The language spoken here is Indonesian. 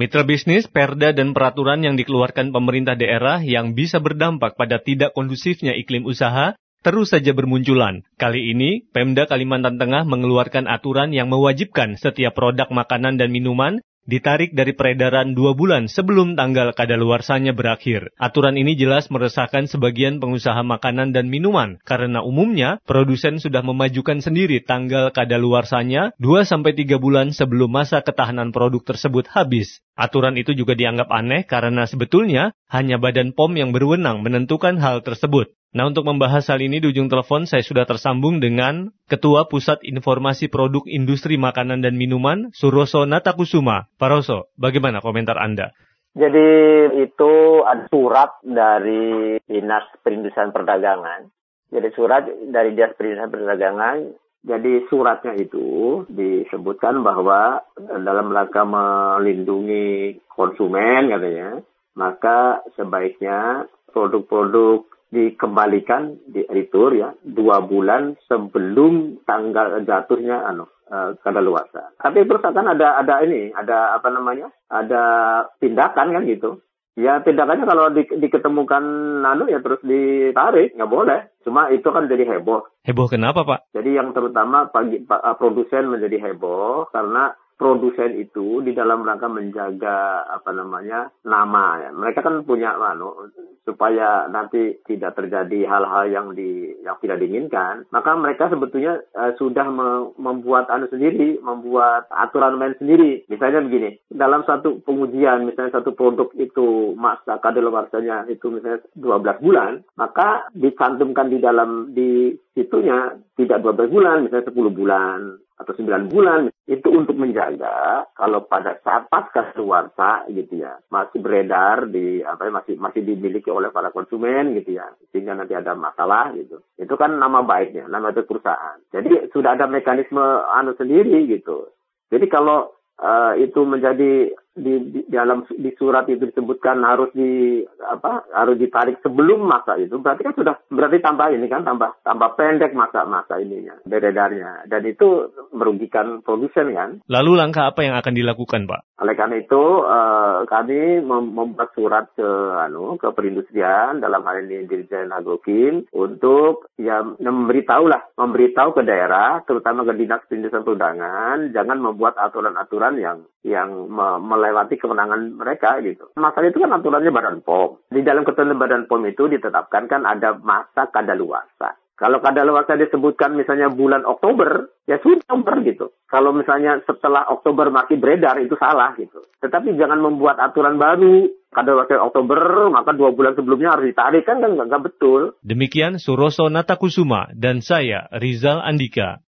Mitra bisnis, perda, dan peraturan yang dikeluarkan pemerintah daerah yang bisa berdampak pada tidak kondusifnya iklim usaha terus saja bermunculan. Kali ini, Pemda Kalimantan Tengah mengeluarkan aturan yang mewajibkan setiap produk makanan dan minuman ditarik dari peredaran dua bulan sebelum tanggal kadaluarsanya berakhir. Aturan ini jelas meresahkan sebagian pengusaha makanan dan minuman karena umumnya produsen sudah memajukan sendiri tanggal kadaluarsanya 2-3 bulan sebelum masa ketahanan produk tersebut habis. Aturan itu juga dianggap aneh karena sebetulnya hanya Badan POM yang berwenang menentukan hal tersebut. Nah untuk membahas hal ini di ujung telepon saya sudah tersambung dengan Ketua Pusat Informasi Produk Industri Makanan dan Minuman, Suroso Natakusuma. Pak Roso, bagaimana komentar Anda? Jadi itu ada surat dari Dinas Perindustrian Perdagangan. Jadi surat dari Dinas Perindustrian Perdagangan jadi suratnya itu disebutkan bahwa dalam rangka melindungi konsumen katanya, maka sebaiknya produk-produk dikembalikan di retur ya dua bulan sebelum tanggal jatuhnya anu uh, kadaluarsa. Tapi terus akan ada ada ini ada apa namanya ada tindakan kan gitu. Ya tindakannya kalau di, diketemukan anu ya terus ditarik nggak boleh. Cuma itu kan jadi heboh. Heboh kenapa pak? Jadi yang terutama pagi, pak, produsen menjadi heboh karena produsen itu di dalam rangka menjaga apa namanya nama ya. Mereka kan punya anu supaya nanti tidak terjadi hal-hal yang di yang tidak diinginkan. Maka mereka sebetulnya uh, sudah me membuat anu sendiri, membuat aturan main sendiri. Misalnya begini, dalam satu pengujian misalnya satu produk itu masa kadaluarsanya itu misalnya 12 bulan, maka dicantumkan di dalam di situnya tidak 12 bulan, misalnya 10 bulan atau 9 bulan itu untuk menjaga kalau pada saat pasca keluarsa gitu ya masih beredar di apa ya, masih masih dimiliki oleh para konsumen gitu ya sehingga nanti ada masalah gitu. Itu kan nama baiknya nama itu perusahaan jadi sudah ada mekanisme anu sendiri gitu. Jadi kalau uh, itu menjadi di, di dalam di surat itu disebutkan harus di apa harus ditarik sebelum masa itu berarti kan sudah berarti tambah ini kan tambah tambah pendek masa masa ininya beredarnya dan itu merugikan produsen kan lalu langkah apa yang akan dilakukan pak oleh karena itu uh, kami membuat surat ke anu ke perindustrian dalam hal ini Dirjen Agrokim untuk ya memberitahu lah memberitahu ke daerah terutama ke dinas perindustrian perundangan jangan membuat aturan-aturan yang yang me melewati kemenangan mereka gitu. Masalah itu kan aturannya Badan POM. Di dalam ketentuan Badan POM itu ditetapkan kan ada masa kadaluarsa. Kalau kadaluarsa disebutkan misalnya bulan Oktober, ya sudah Oktober gitu. Kalau misalnya setelah Oktober masih beredar itu salah gitu. Tetapi jangan membuat aturan baru kadaluarsa Oktober maka dua bulan sebelumnya harus ditarik kan nggak, betul. Demikian Suroso Natakusuma dan saya Rizal Andika.